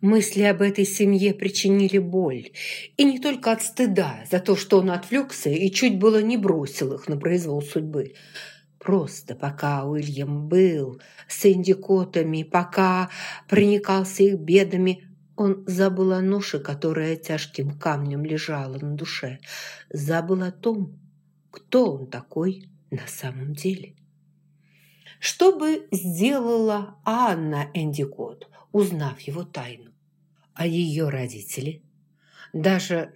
Мысли об этой семье причинили боль. И не только от стыда за то, что он отвлекся и чуть было не бросил их на произвол судьбы. Просто пока Уильям был с индикотами, пока проникался их бедами, он забыл о ноше, которая тяжким камнем лежала на душе. Забыл о том, кто он такой на самом деле. Что бы сделала Анна Эндикот, узнав его тайну? А ее родители? Даже,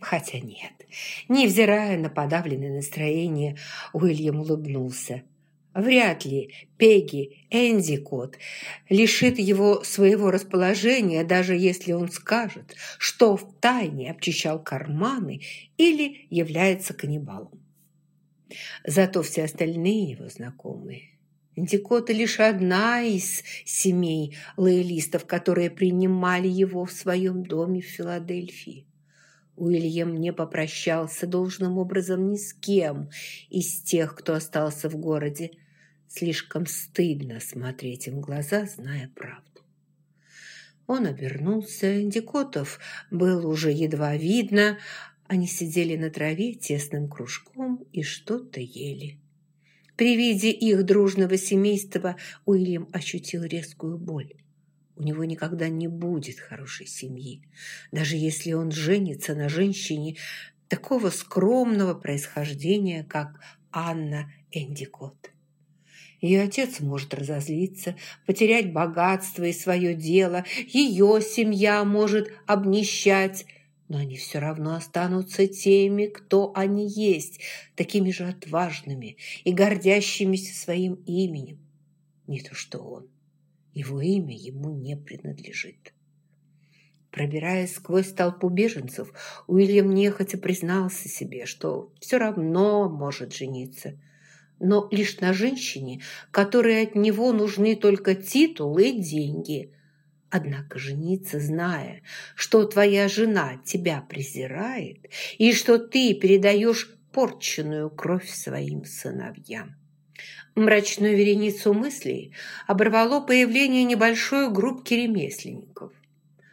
хотя нет, невзирая на подавленное настроение, Уильям улыбнулся. Вряд ли Пегги Эндикот лишит его своего расположения, даже если он скажет, что в тайне обчищал карманы или является каннибалом. Зато все остальные его знакомые Антикота лишь одна из семей лоялистов, которые принимали его в своем доме в Филадельфии. Уильям не попрощался должным образом ни с кем из тех, кто остался в городе. Слишком стыдно смотреть им в глаза, зная правду. Он обернулся, Индикотов был уже едва видно. Они сидели на траве тесным кружком и что-то ели. При виде их дружного семейства Уильям ощутил резкую боль. У него никогда не будет хорошей семьи, даже если он женится на женщине такого скромного происхождения, как Анна Эндикот. Ее отец может разозлиться, потерять богатство и свое дело, ее семья может обнищать, но они все равно останутся теми, кто они есть, такими же отважными и гордящимися своим именем. Не то что он. Его имя ему не принадлежит. Пробираясь сквозь толпу беженцев, Уильям нехотя признался себе, что все равно может жениться, но лишь на женщине, которой от него нужны только титул и деньги – Однако жениться, зная, что твоя жена тебя презирает и что ты передаешь порченную кровь своим сыновьям. Мрачную вереницу мыслей оборвало появление небольшой группки ремесленников.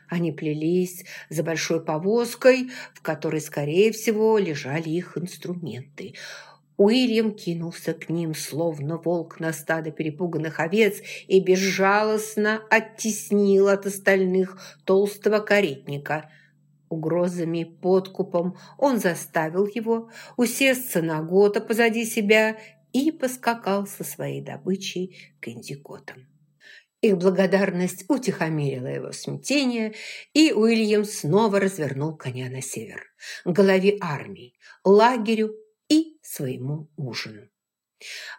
Они плелись за большой повозкой, в которой, скорее всего, лежали их инструменты – Уильям кинулся к ним, словно волк на стадо перепуганных овец, и безжалостно оттеснил от остальных толстого каретника. Угрозами, подкупом он заставил его усесться на гота позади себя и поскакал со своей добычей к индикотам. Их благодарность утихомирила его смятение, и Уильям снова развернул коня на север, к голове армии, лагерю и своему ужину.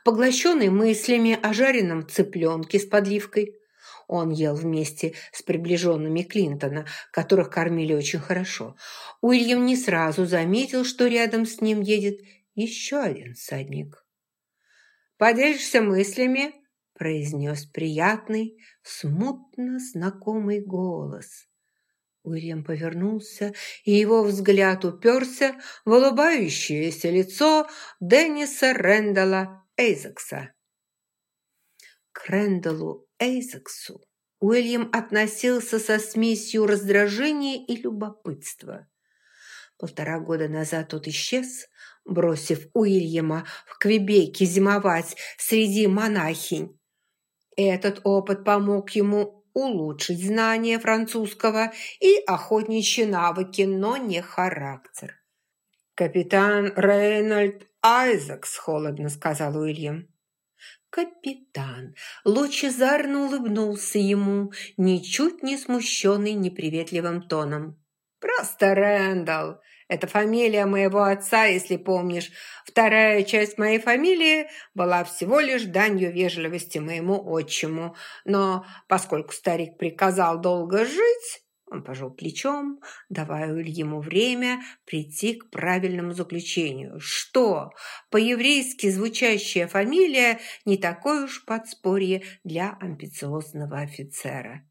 Поглощенный мыслями о жареном цыпленке с подливкой, он ел вместе с приближенными Клинтона, которых кормили очень хорошо. Уильям не сразу заметил, что рядом с ним едет еще один садник. «Поделишься мыслями?» – произнес приятный, смутно знакомый голос. Уильям повернулся, и его взгляд уперся в улыбающееся лицо Денниса Рэндалла Эйзекса. К Рэндаллу Эйзексу Уильям относился со смесью раздражения и любопытства. Полтора года назад тот исчез, бросив Уильяма в Квебеке зимовать среди монахинь. Этот опыт помог ему улучшить знания французского и охотничьи навыки, но не характер. «Капитан Рейнольд Айзекс», – холодно сказал Уильям. Капитан лучезарно улыбнулся ему, ничуть не смущенный неприветливым тоном. «Просто Рэндалл. Это фамилия моего отца, если помнишь. Вторая часть моей фамилии была всего лишь данью вежливости моему отчиму. Но поскольку старик приказал долго жить, он пожал плечом, давая ему время прийти к правильному заключению, что по-еврейски звучащая фамилия не такое уж подспорье для амбициозного офицера.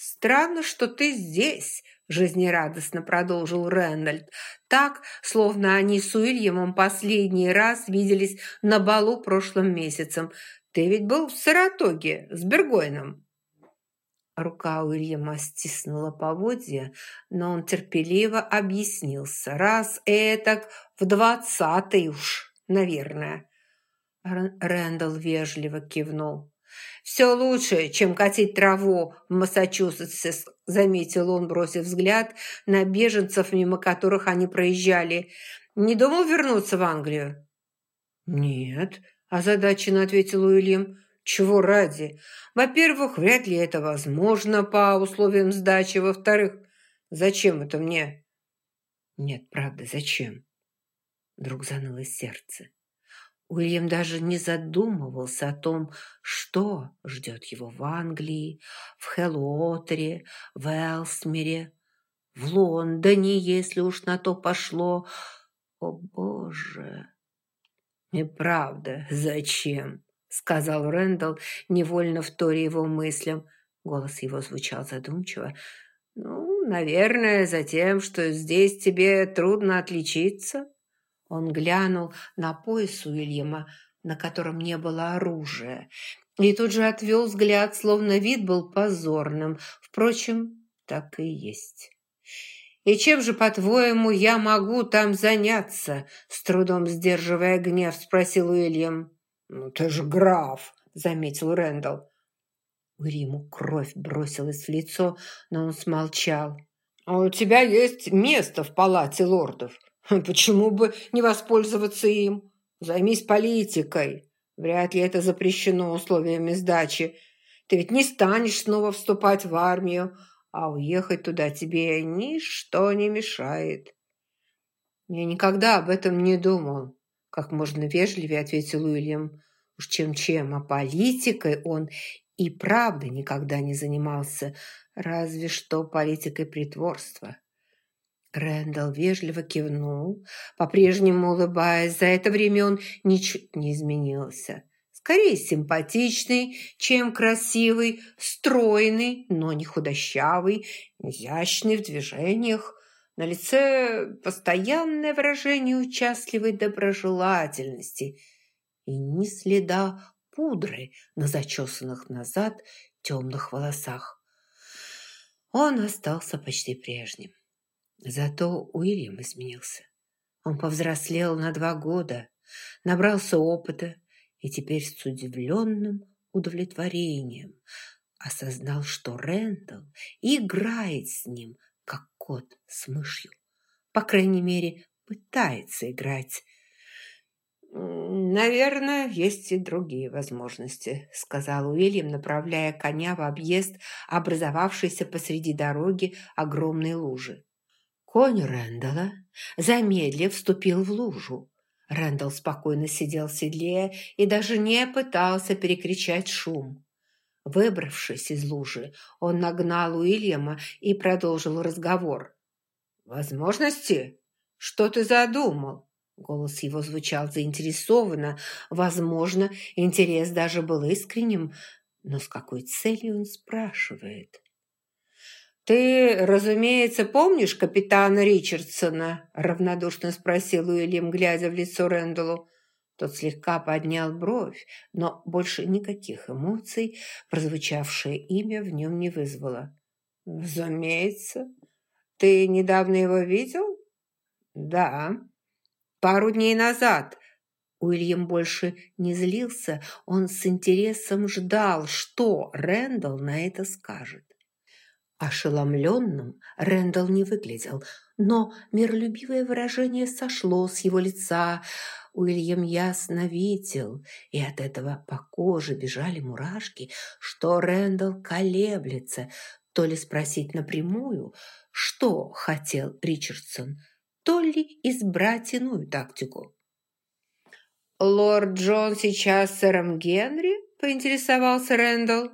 «Странно, что ты здесь», – жизнерадостно продолжил Рэндальд, так, словно они с Уильямом последний раз виделись на балу прошлым месяцем. «Ты ведь был в Саратоге с Бергойном». Рука Уильяма стиснула поводья, но он терпеливо объяснился. Раз этак в двадцатый уж, наверное. Рэндалл вежливо кивнул. «Все лучше, чем катить траву в Массачусетсе», заметил он, бросив взгляд на беженцев, мимо которых они проезжали. «Не думал вернуться в Англию?» «Нет», озадаченно ответил Уильям. Чего ради? Во-первых, вряд ли это возможно по условиям сдачи. Во-вторых, зачем это мне? Нет, правда, зачем? Вдруг заныло сердце. Уильям даже не задумывался о том, что ждет его в Англии, в Хеллоутере, в Элсмере, в Лондоне, если уж на то пошло. О, Боже! Неправда, зачем? сказал Рэндалл, невольно вторя его мыслям. Голос его звучал задумчиво. «Ну, наверное, за тем, что здесь тебе трудно отличиться». Он глянул на пояс Уильяма, на котором не было оружия, и тут же отвел взгляд, словно вид был позорным. Впрочем, так и есть. «И чем же, по-твоему, я могу там заняться?» С трудом сдерживая гнев, спросил Уильям. «Ну ты же граф», — заметил Рэндалл. Уриму кровь бросилась в лицо, но он смолчал. «А у тебя есть место в палате лордов. Почему бы не воспользоваться им? Займись политикой. Вряд ли это запрещено условиями сдачи. Ты ведь не станешь снова вступать в армию, а уехать туда тебе ничто не мешает». «Я никогда об этом не думал», как можно вежливее ответил Уильям. Уж чем-чем, а политикой он и правда никогда не занимался, разве что политикой притворства. Рэндалл вежливо кивнул, по-прежнему улыбаясь. За это время он ничуть не изменился. Скорее симпатичный, чем красивый, стройный, но не худощавый, изящный в движениях. На лице постоянное выражение участливой доброжелательности и ни следа пудры на зачесанных назад темных волосах. Он остался почти прежним. Зато Уильям изменился. Он повзрослел на два года, набрался опыта и теперь с удивленным удовлетворением осознал, что Рэндалл играет с ним – как кот с мышью. По крайней мере, пытается играть. «Наверное, есть и другие возможности», — сказал Уильям, направляя коня в объезд, образовавшийся посреди дороги огромной лужи. Конь Рэндала, замедлив, вступил в лужу. Рэндалл спокойно сидел в седле и даже не пытался перекричать шум. Выбравшись из лужи, он нагнал Уильяма и продолжил разговор. «Возможности? Что ты задумал?» Голос его звучал заинтересованно. Возможно, интерес даже был искренним. Но с какой целью он спрашивает? «Ты, разумеется, помнишь капитана Ричардсона?» равнодушно спросил Уильям, глядя в лицо Рэндаллу. Тот слегка поднял бровь, но больше никаких эмоций прозвучавшее имя в нем не вызвало. «Разумеется. Ты недавно его видел?» «Да. Пару дней назад». Уильям больше не злился, он с интересом ждал, что Рэндалл на это скажет. Ошеломленным Рэндалл не выглядел, но миролюбивое выражение сошло с его лица – Уильям ясно видел, и от этого по коже бежали мурашки, что Рэндалл колеблется, то ли спросить напрямую, что хотел Ричардсон, то ли избрать иную тактику. «Лорд Джон сейчас сэром Генри?» – поинтересовался Рэндалл.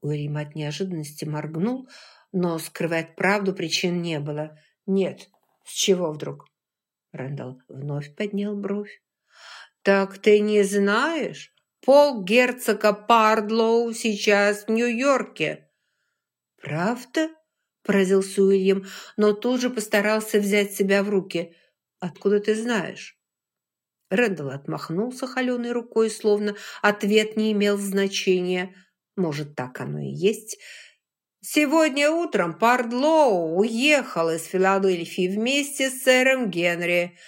Уильям от неожиданности моргнул, но скрывать правду причин не было. «Нет, с чего вдруг?» Рэндалл вновь поднял бровь. «Так ты не знаешь? Пол герцога Пардлоу сейчас в Нью-Йорке». «Правда?» – поразился Уильям, но тут же постарался взять себя в руки. «Откуда ты знаешь?» Рэндалл отмахнулся холеной рукой, словно ответ не имел значения. Может, так оно и есть. Сегодня утром Пардлоу уехал из Филадельфии вместе с сэром Генри,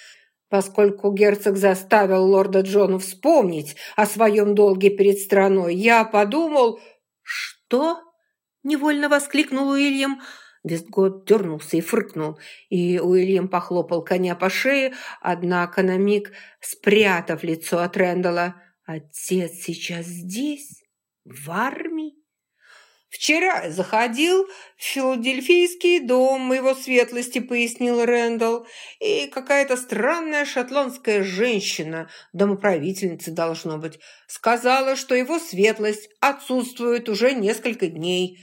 поскольку герцог заставил лорда Джона вспомнить о своем долге перед страной. Я подумал... «Что?» – невольно воскликнул Уильям. Вестгот дернулся и фыркнул, и Уильям похлопал коня по шее, однако на миг спрятав лицо от Рэндала. «Отец сейчас здесь? В армии?» «Вчера заходил в филадельфийский дом моего светлости», — пояснил Рэндалл. «И какая-то странная шотландская женщина, домоправительница должно быть, сказала, что его светлость отсутствует уже несколько дней.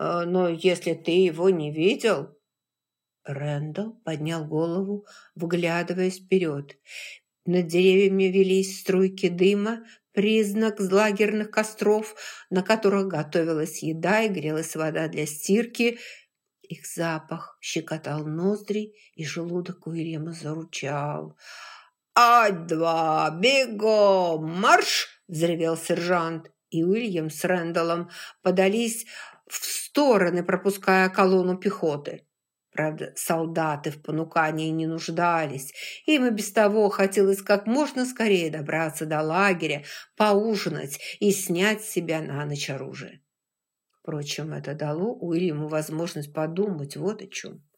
Э, но если ты его не видел...» Рэндалл поднял голову, вглядываясь вперед. Над деревьями велись струйки дыма, признак лагерных костров, на которых готовилась еда и грелась вода для стирки. Их запах щекотал ноздри, и желудок Уильяма заручал. «А-два! Бегом! Марш!» – взревел сержант. И Уильям с Рэндаллом подались в стороны, пропуская колонну пехоты. Правда, солдаты в понукании не нуждались. Им и без того хотелось как можно скорее добраться до лагеря, поужинать и снять себя на ночь оружие. Впрочем, это дало Уильяму возможность подумать вот о чем.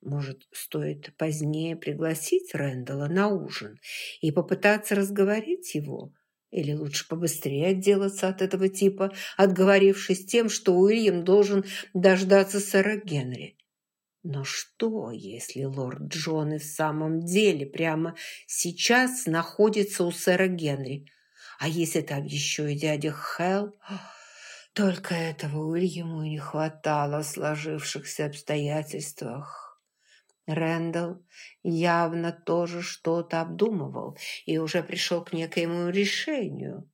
Может, стоит позднее пригласить Рэндала на ужин и попытаться разговорить его? Или лучше побыстрее отделаться от этого типа, отговорившись тем, что Уильям должен дождаться сэра Генри? Но что, если лорд Джон и в самом деле прямо сейчас находится у сэра Генри? А если там еще и дядя Хелл? Только этого Уильяму не хватало в сложившихся обстоятельствах. Рэндалл явно тоже что-то обдумывал и уже пришел к некоему решению.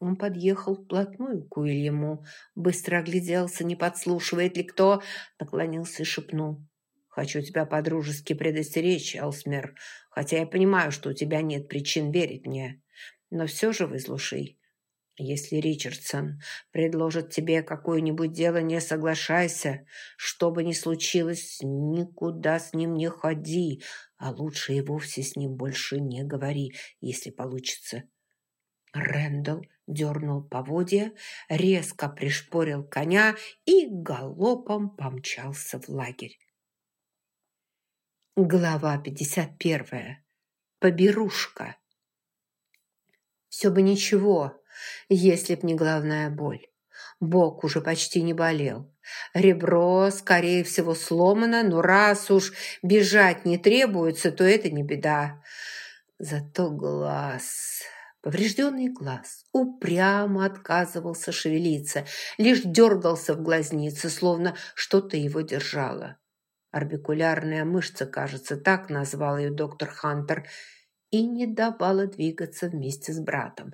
Он подъехал вплотную к Уильяму, быстро огляделся, не подслушивает ли кто, наклонился и шепнул. «Хочу тебя по-дружески предостеречь, Элсмер, хотя я понимаю, что у тебя нет причин верить мне. Но все же выслушай. Если Ричардсон предложит тебе какое-нибудь дело, не соглашайся. Что бы ни случилось, никуда с ним не ходи, а лучше и вовсе с ним больше не говори, если получится». Рэндалл дернул поводья, резко пришпорил коня и галопом помчался в лагерь. Глава 51. Поберушка. Все бы ничего, если б не главная боль. Бок уже почти не болел. Ребро, скорее всего, сломано, но раз уж бежать не требуется, то это не беда. Зато глаз... Поврежденный глаз упрямо отказывался шевелиться, лишь дергался в глазнице, словно что-то его держало. Орбикулярная мышца, кажется, так назвал ее доктор Хантер, и не давала двигаться вместе с братом.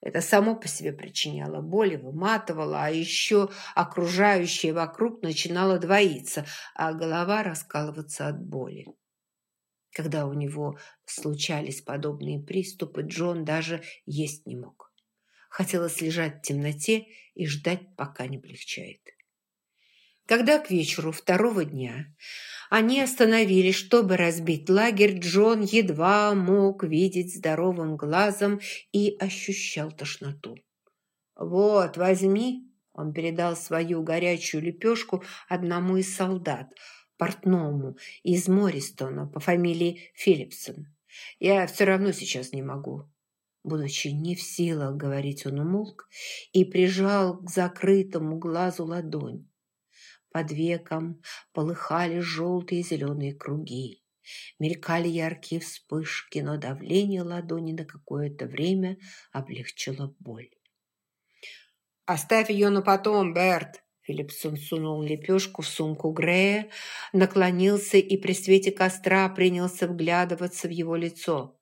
Это само по себе причиняло боль и выматывало, а еще окружающее вокруг начинало двоиться, а голова раскалываться от боли. Когда у него случались подобные приступы, Джон даже есть не мог. Хотелось лежать в темноте и ждать, пока не полегчает. Когда к вечеру второго дня они остановились, чтобы разбить лагерь, Джон едва мог видеть здоровым глазом и ощущал тошноту. «Вот, возьми!» Он передал свою горячую лепешку одному из солдат – портному из Мористона по фамилии Филлипсон. Я все равно сейчас не могу». Будучи не в силах говорить, он умолк и прижал к закрытому глазу ладонь. Под веком полыхали желтые и зеленые круги. Мелькали яркие вспышки, но давление ладони на какое-то время облегчило боль. «Оставь ее на потом, Берт!» Филипсон сунул лепешку в сумку Грея, наклонился и при свете костра принялся вглядываться в его лицо.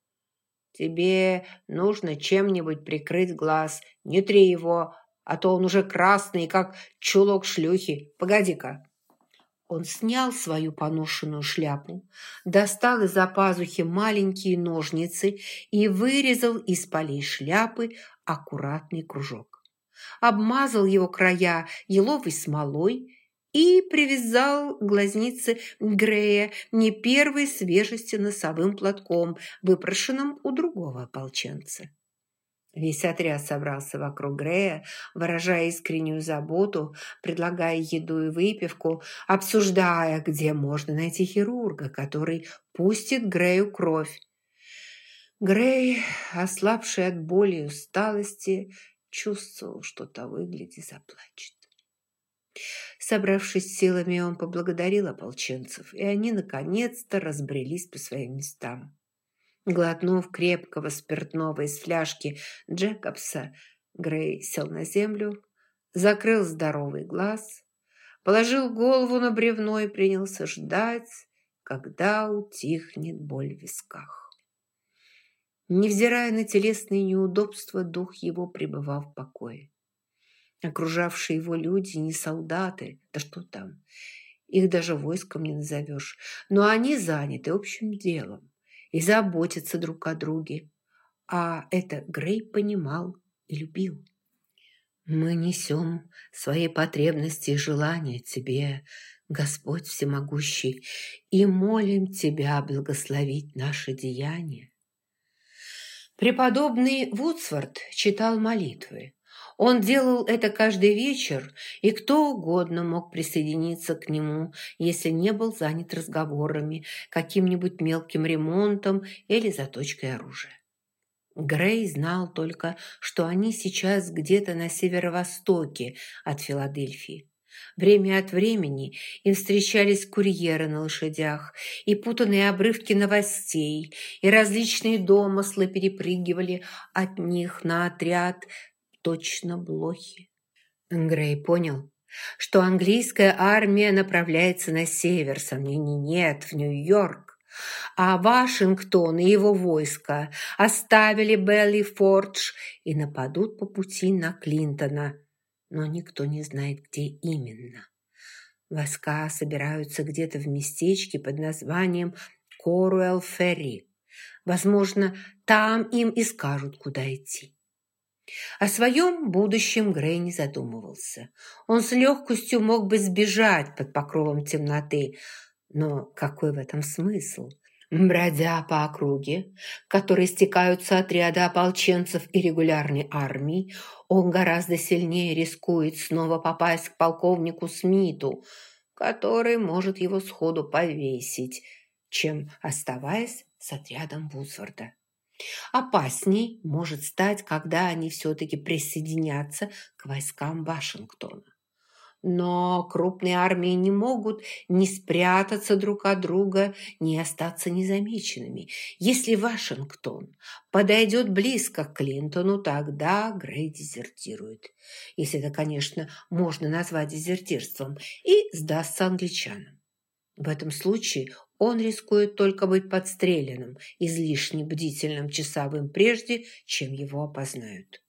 «Тебе нужно чем-нибудь прикрыть глаз. Не три его, а то он уже красный, как чулок шлюхи. Погоди-ка». Он снял свою поношенную шляпу, достал из-за пазухи маленькие ножницы и вырезал из полей шляпы аккуратный кружок. Обмазал его края еловой смолой и привязал глазницы Грея не первой свежести носовым платком, выпрошенным у другого ополченца. Весь отряд собрался вокруг Грея, выражая искреннюю заботу, предлагая еду и выпивку, обсуждая, где можно найти хирурга, который пустит Грею кровь. Грей, ослабший от боли и усталости, чувствовал, что того и гляди заплачет. Собравшись силами, он поблагодарил ополченцев, и они наконец-то разбрелись по своим местам. Глотнув крепкого спиртного из фляжки Джекобса, Грей сел на землю, закрыл здоровый глаз, положил голову на бревно и принялся ждать, когда утихнет боль в висках. Невзирая на телесные неудобства, дух его пребывал в покое. Окружавшие его люди не солдаты, да что там, их даже войском не назовешь, но они заняты общим делом и заботятся друг о друге. А это Грей понимал и любил. Мы несем свои потребности и желания Тебе, Господь Всемогущий, и молим Тебя благословить наши деяния. Преподобный Вудсворт читал молитвы. Он делал это каждый вечер, и кто угодно мог присоединиться к нему, если не был занят разговорами, каким-нибудь мелким ремонтом или заточкой оружия. Грей знал только, что они сейчас где-то на северо-востоке от Филадельфии. Время от времени им встречались курьеры на лошадях, и путанные обрывки новостей, и различные домыслы перепрыгивали от них на отряд, точно блохи. Грей понял, что английская армия направляется на север, сомнений нет, в Нью-Йорк. А Вашингтон и его войска оставили Белли Фордж и нападут по пути на Клинтона, но никто не знает, где именно. Войска собираются где-то в местечке под названием Коруэлл-Ферри. Возможно, там им и скажут, куда идти. О своем будущем Грей не задумывался. Он с легкостью мог бы сбежать под покровом темноты, но какой в этом смысл? Бродя по округе, в которой стекаются отряды ополченцев и регулярной армии, он гораздо сильнее рискует снова попасть к полковнику Смиту, который может его сходу повесить, чем оставаясь с отрядом Вудсворда. Опасней может стать, когда они все-таки присоединятся к войскам Вашингтона. Но крупные армии не могут ни спрятаться друг от друга, ни остаться незамеченными. Если Вашингтон подойдет близко к Клинтону, тогда Грей дезертирует. Если это, конечно, можно назвать дезертирством, и сдастся англичанам. В этом случае он рискует только быть подстреленным, излишне бдительным часовым прежде, чем его опознают.